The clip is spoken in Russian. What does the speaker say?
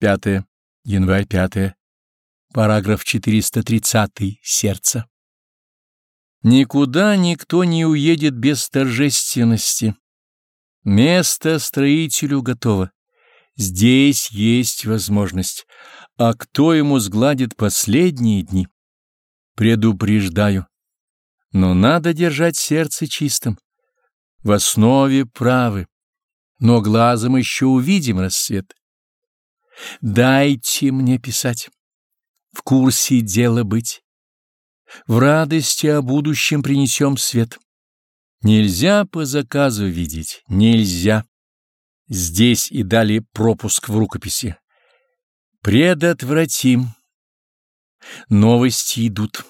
5. Январь 5. Параграф 430. Сердце. Никуда никто не уедет без торжественности. Место строителю готово. Здесь есть возможность. А кто ему сгладит последние дни? Предупреждаю. Но надо держать сердце чистым. В основе правы. Но глазом еще увидим рассвет. Дайте мне писать. В курсе дела быть. В радости о будущем принесем свет. Нельзя по заказу видеть, нельзя. Здесь и далее пропуск в рукописи. Предотвратим. Новости идут.